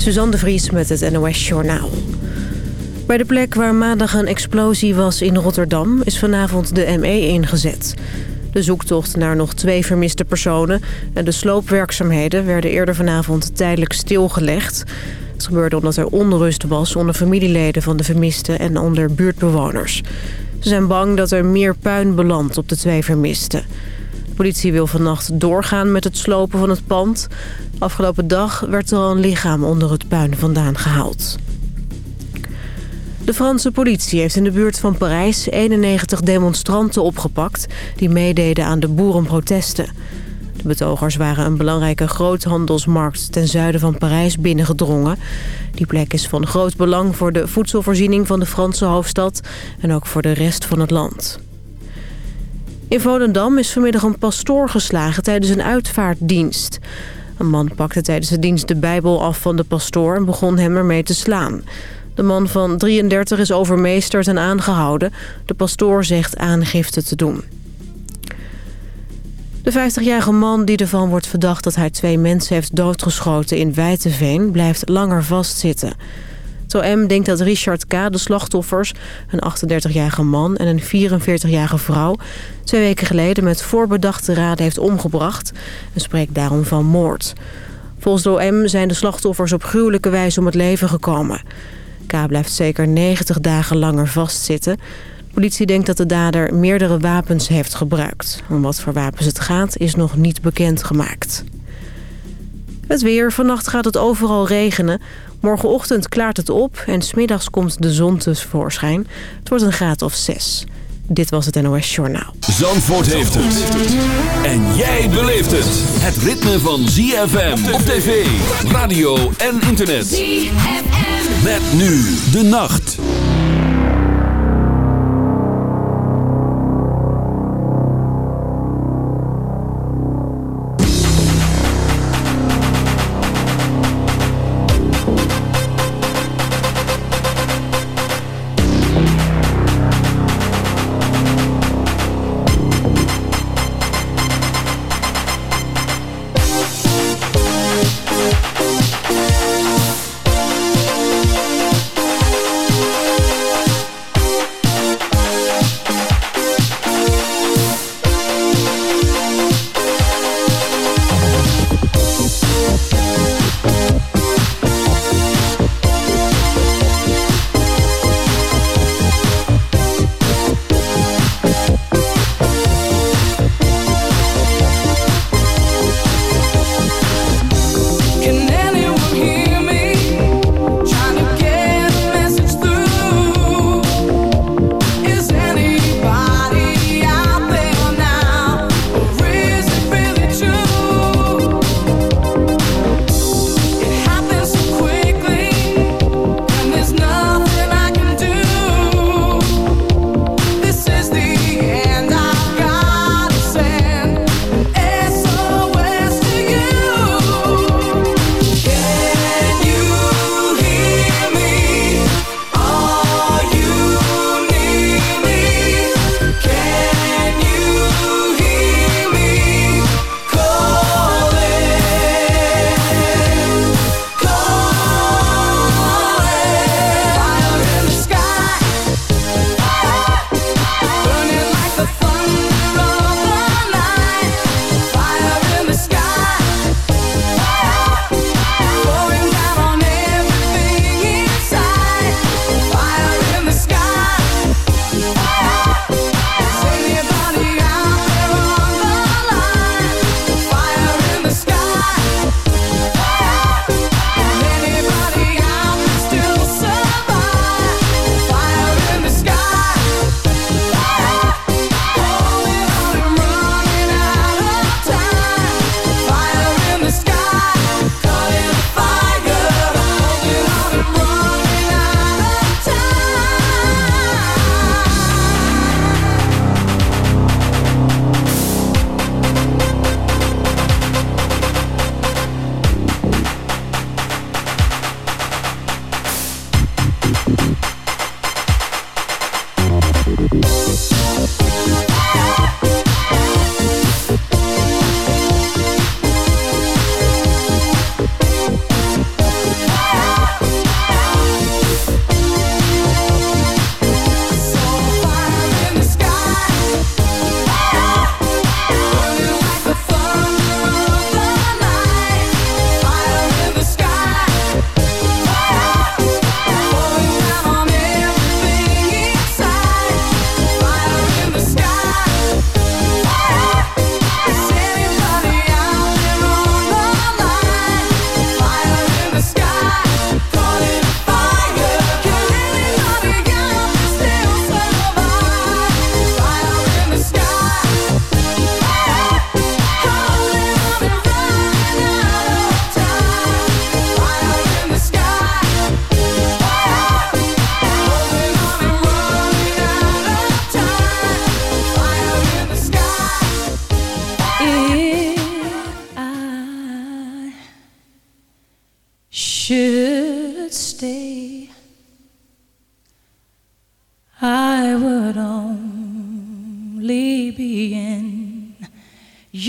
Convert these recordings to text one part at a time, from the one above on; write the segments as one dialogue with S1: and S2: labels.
S1: Suzanne Vries met het NOS Journaal. Bij de plek waar maandag een explosie was in Rotterdam... is vanavond de ME ingezet. De zoektocht naar nog twee vermiste personen... en de sloopwerkzaamheden werden eerder vanavond tijdelijk stilgelegd. Het gebeurde omdat er onrust was onder familieleden van de vermisten... en onder buurtbewoners. Ze zijn bang dat er meer puin belandt op de twee vermisten. Politie wil vannacht doorgaan met het slopen van het pand. Afgelopen dag werd er al een lichaam onder het puin vandaan gehaald. De Franse politie heeft in de buurt van Parijs 91 demonstranten opgepakt... die meededen aan de boerenprotesten. De betogers waren een belangrijke groothandelsmarkt ten zuiden van Parijs binnengedrongen. Die plek is van groot belang voor de voedselvoorziening van de Franse hoofdstad... en ook voor de rest van het land. In Volendam is vanmiddag een pastoor geslagen tijdens een uitvaartdienst. Een man pakte tijdens de dienst de Bijbel af van de pastoor en begon hem ermee te slaan. De man van 33 is overmeesterd en aangehouden. De pastoor zegt aangifte te doen. De 50-jarige man die ervan wordt verdacht dat hij twee mensen heeft doodgeschoten in Wijteveen... blijft langer vastzitten. Het M denkt dat Richard K., de slachtoffers, een 38-jarige man en een 44-jarige vrouw... twee weken geleden met voorbedachte raden heeft omgebracht... en spreekt daarom van moord. Volgens de OM zijn de slachtoffers op gruwelijke wijze om het leven gekomen. K blijft zeker 90 dagen langer vastzitten. De politie denkt dat de dader meerdere wapens heeft gebruikt. Om wat voor wapens het gaat is nog niet bekendgemaakt. Het weer. Vannacht gaat het overal regenen. Morgenochtend klaart het op en smiddags komt de zon tevoorschijn. Het wordt een graad of 6. Dit was het NOS Journaal.
S2: Zandvoort heeft het. En jij beleeft het. Het ritme van ZFM op tv, radio en internet. ZFM. Met nu de nacht.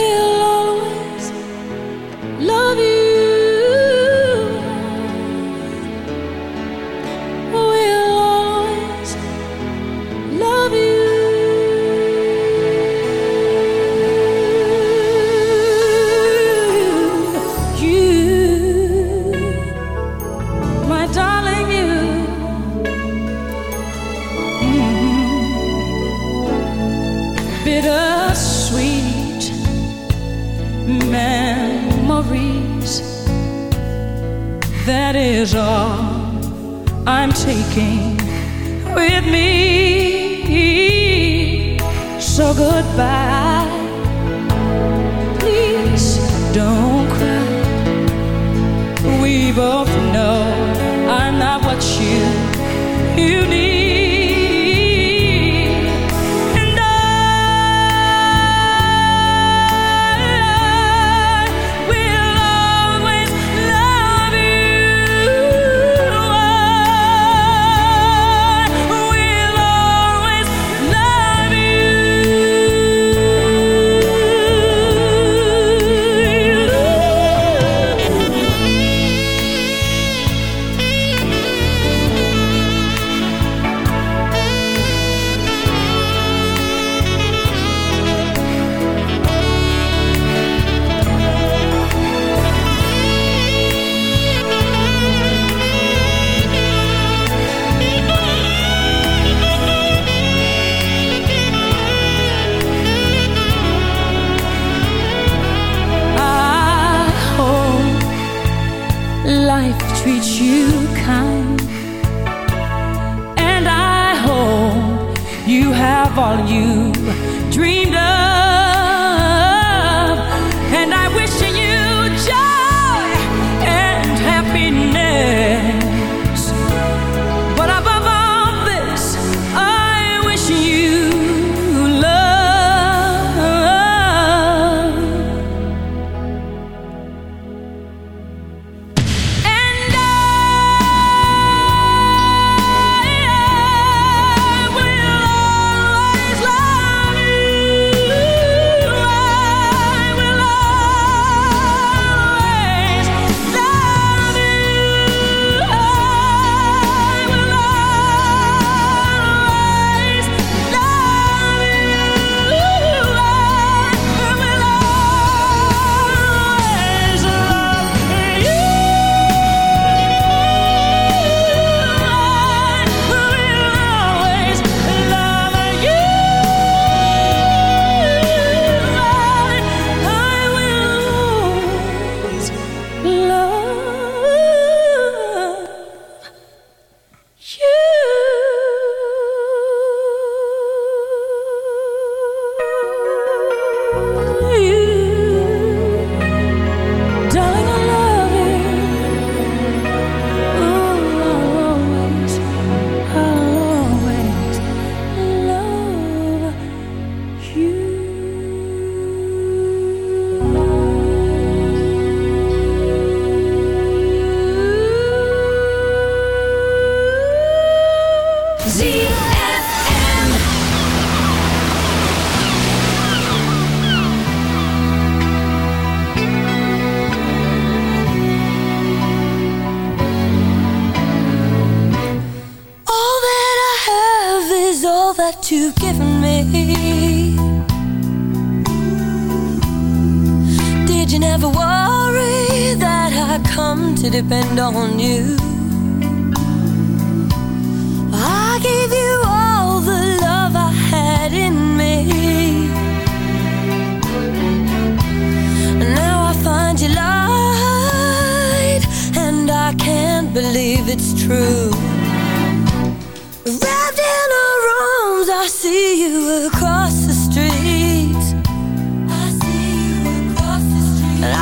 S3: is with me. So goodbye.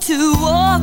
S4: to walk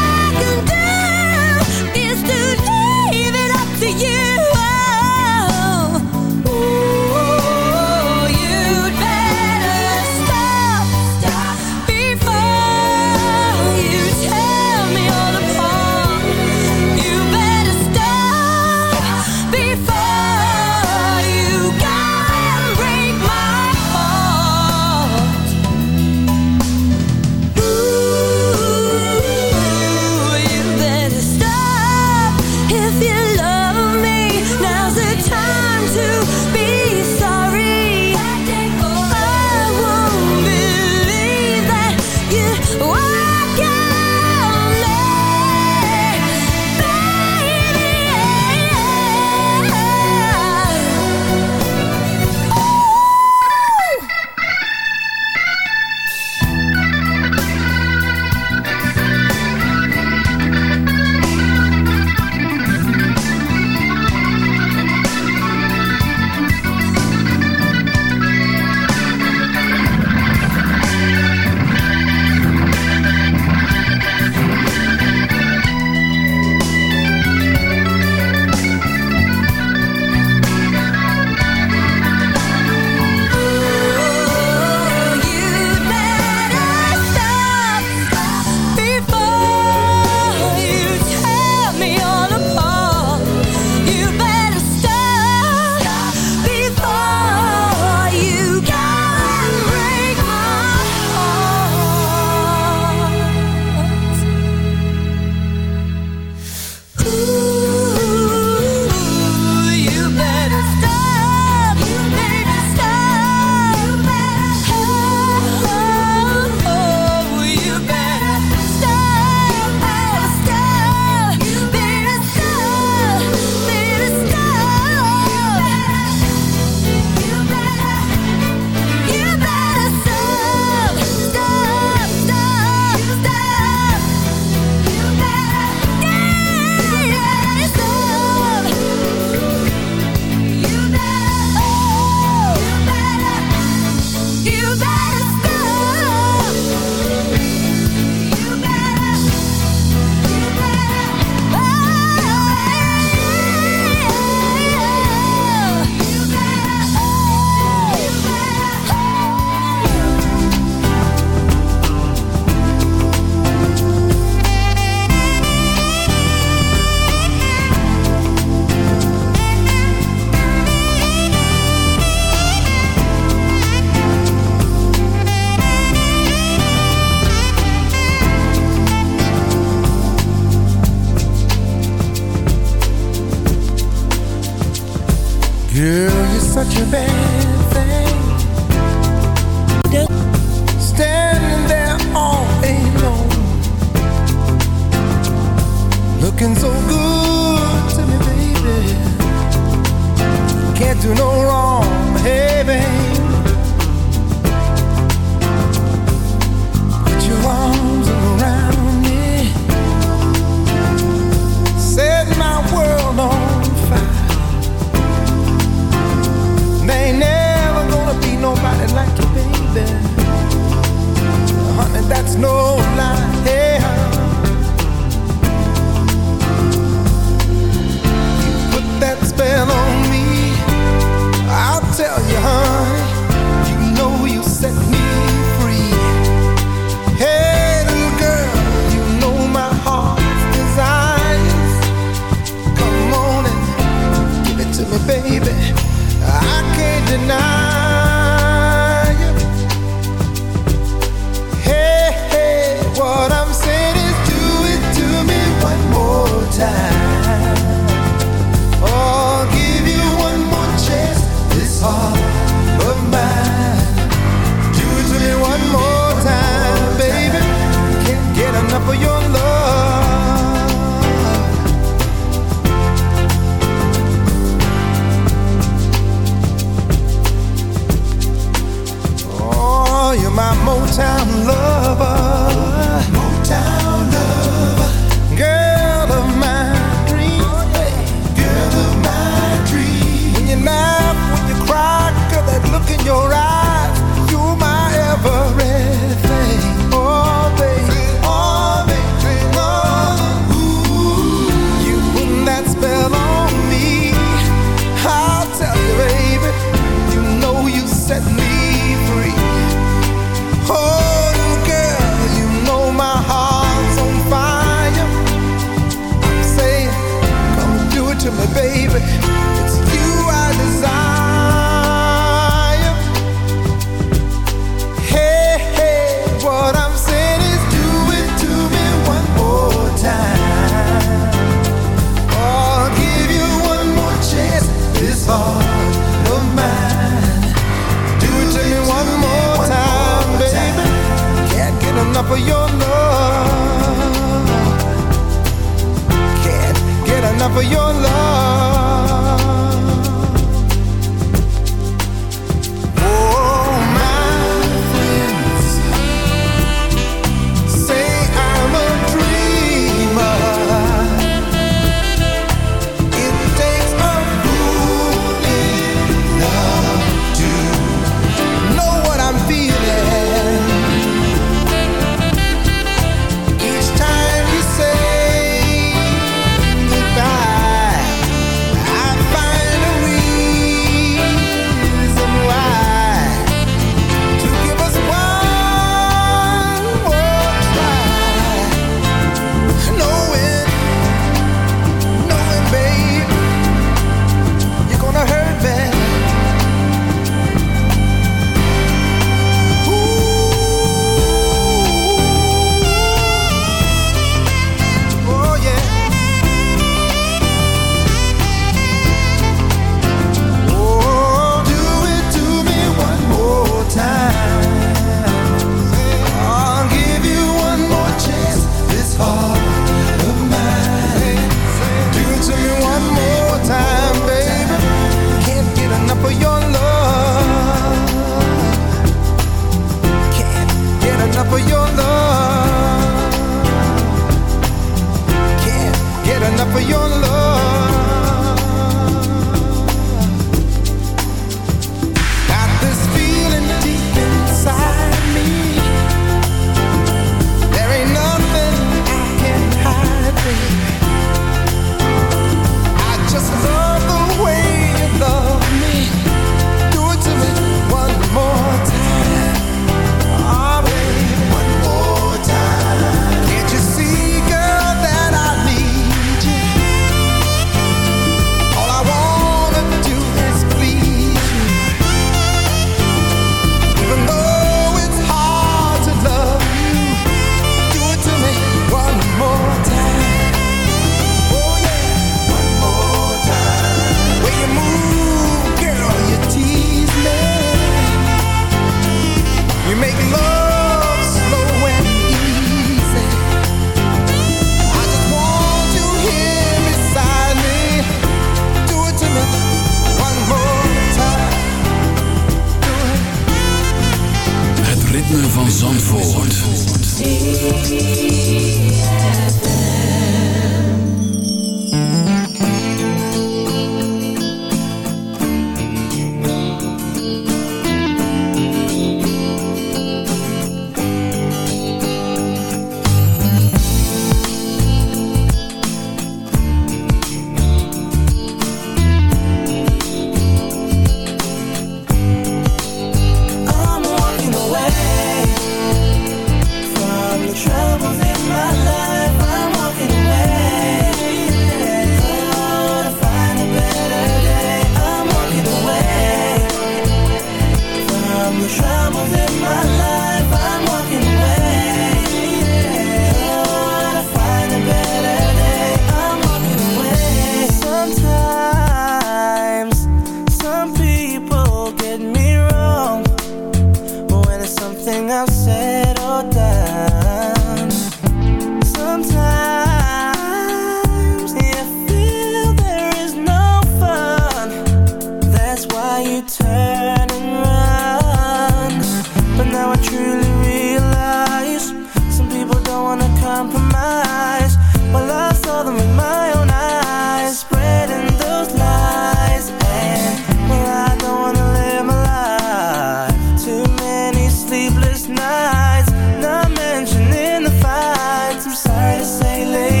S5: say,
S6: lady,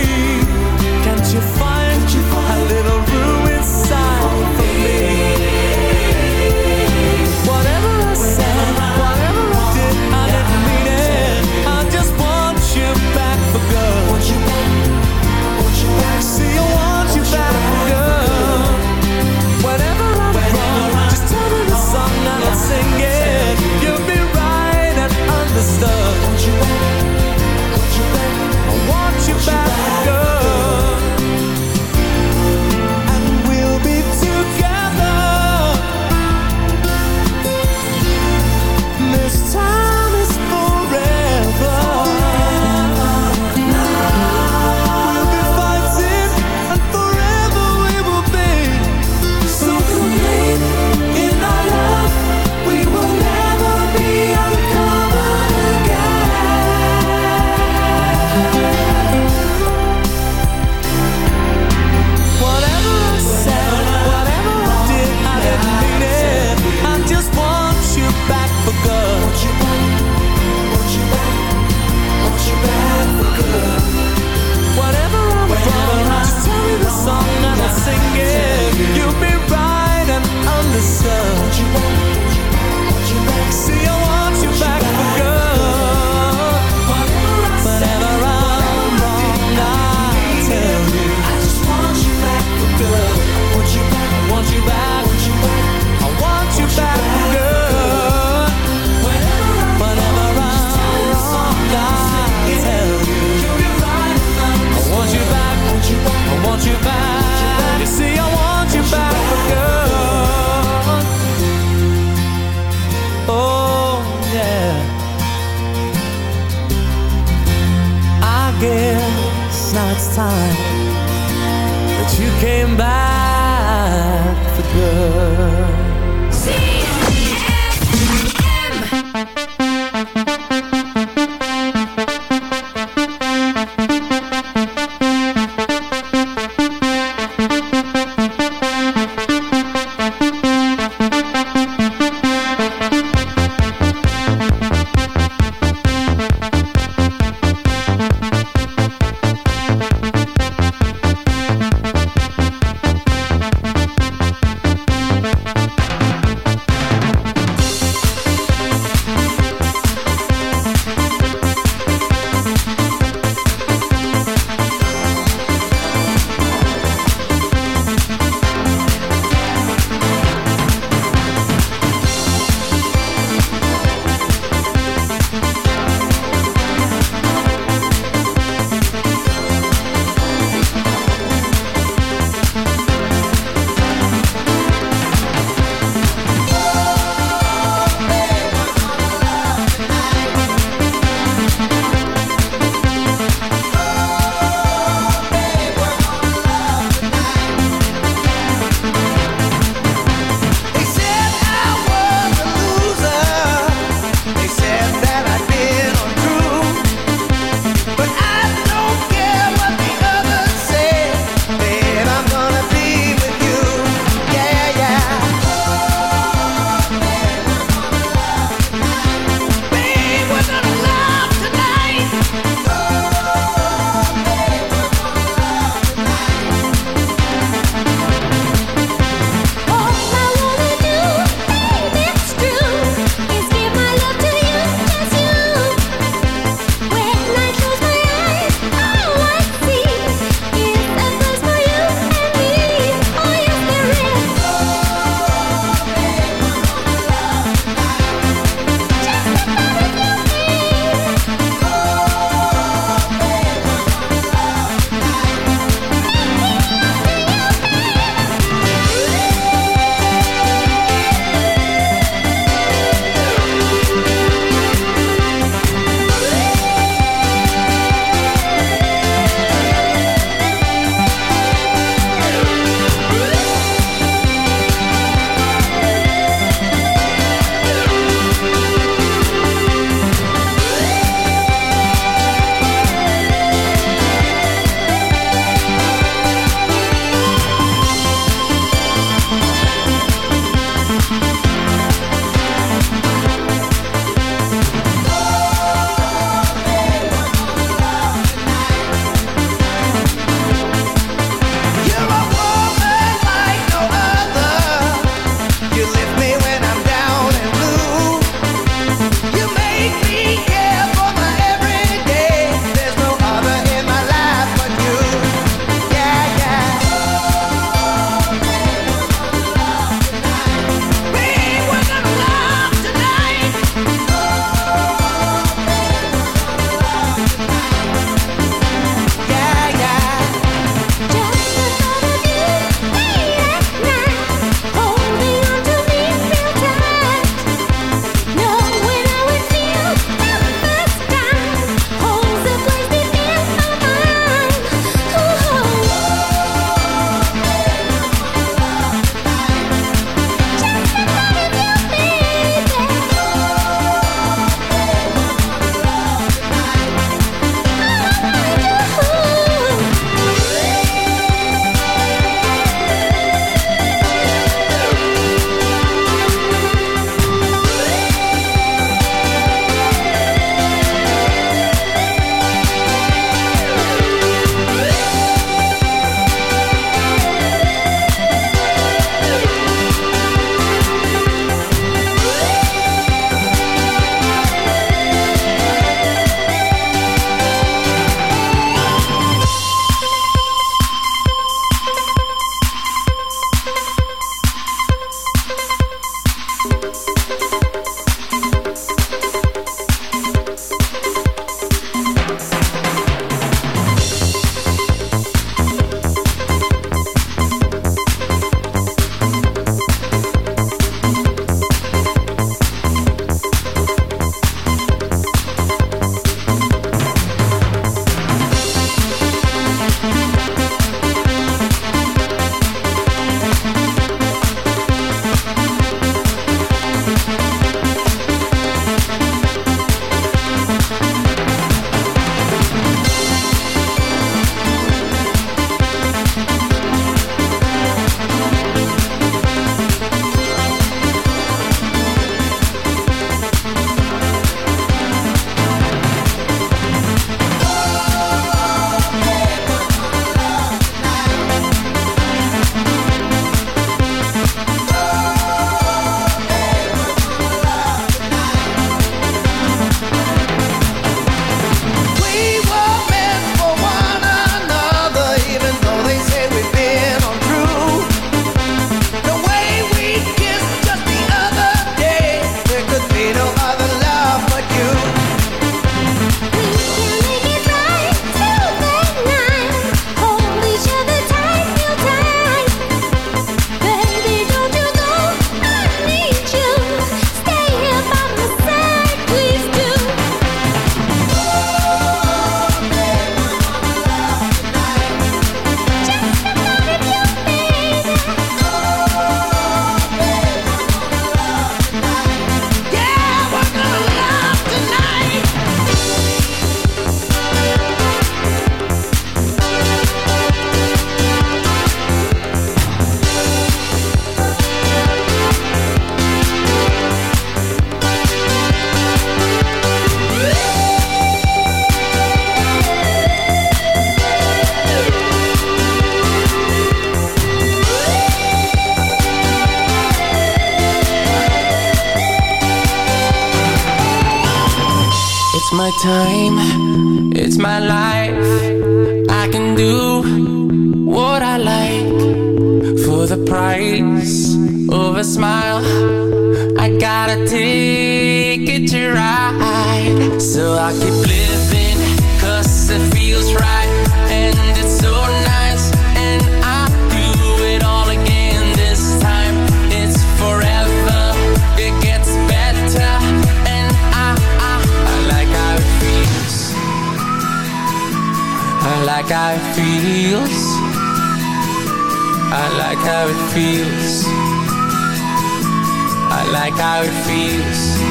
S7: I
S8: like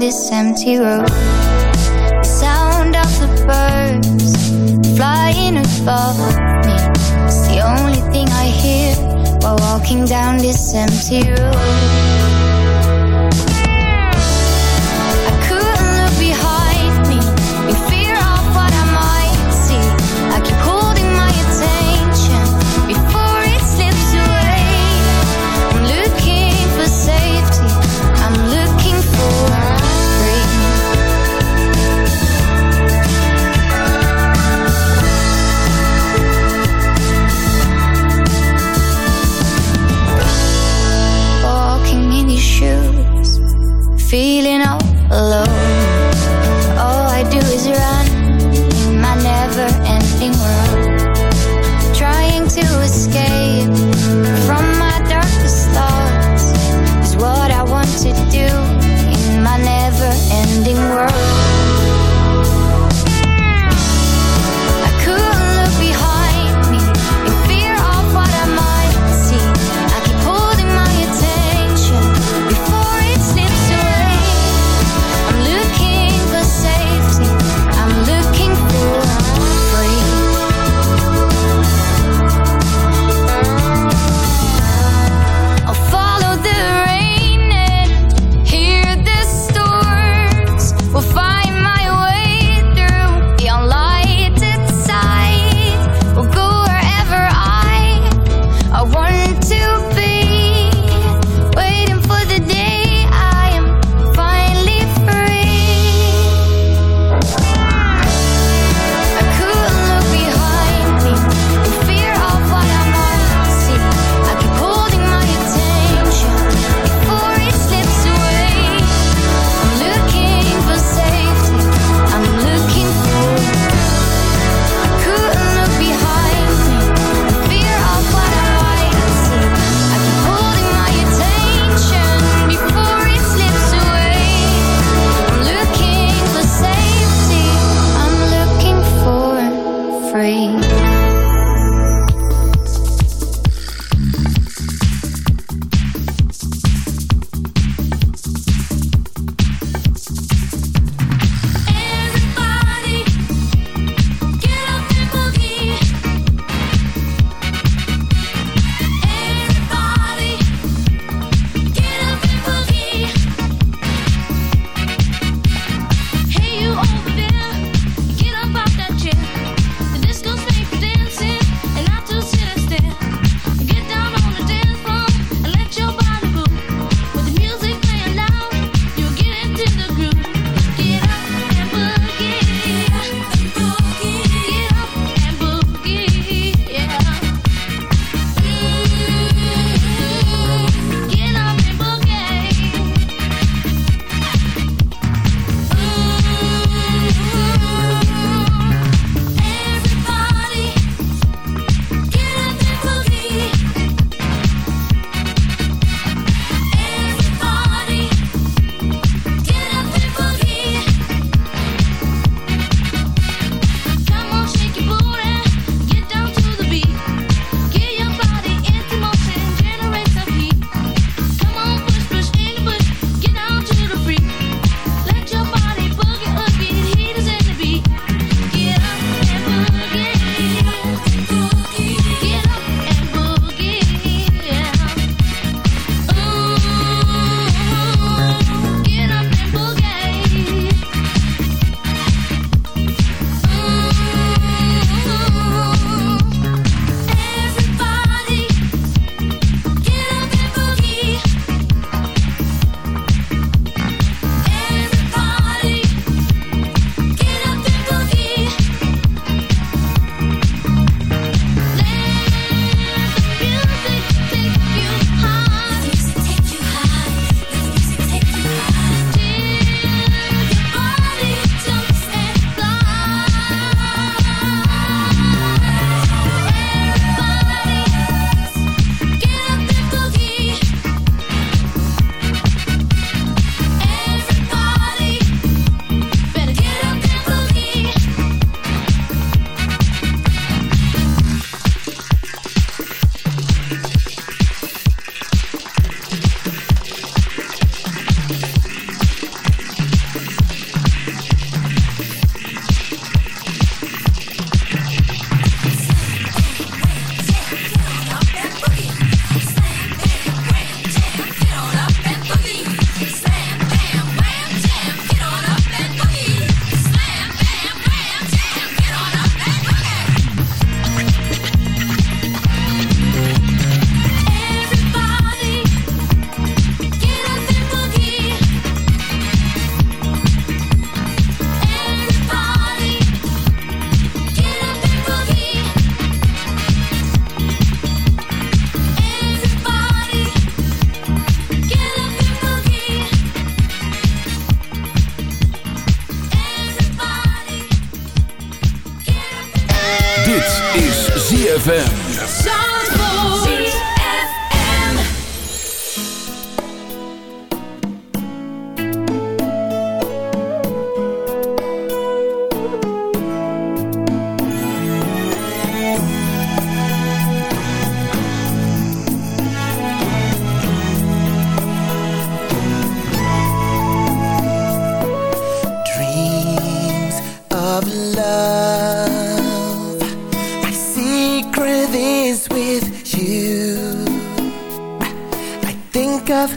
S9: this empty road.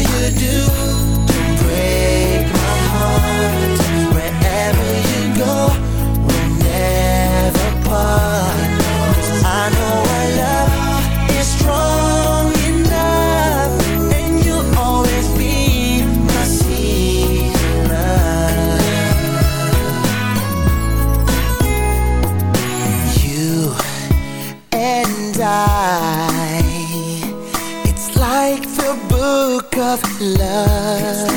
S6: you do. love, love.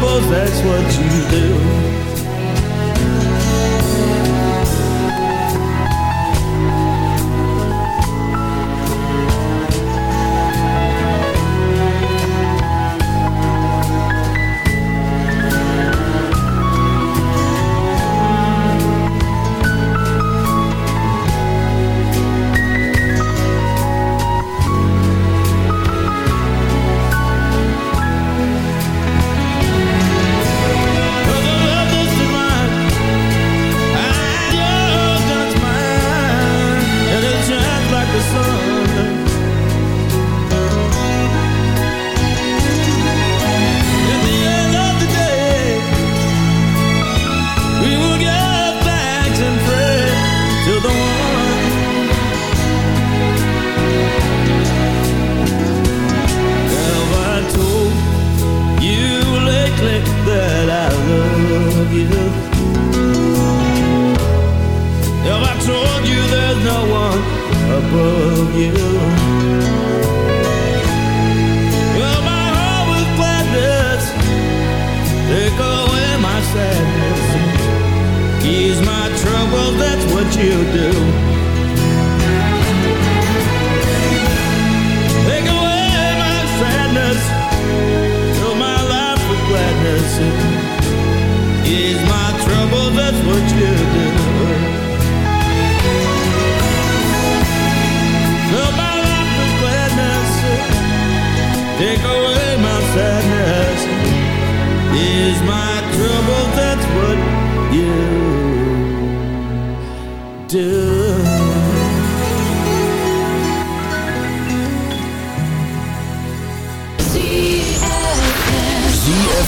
S10: Troubles. That's what you do.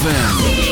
S2: ZFM.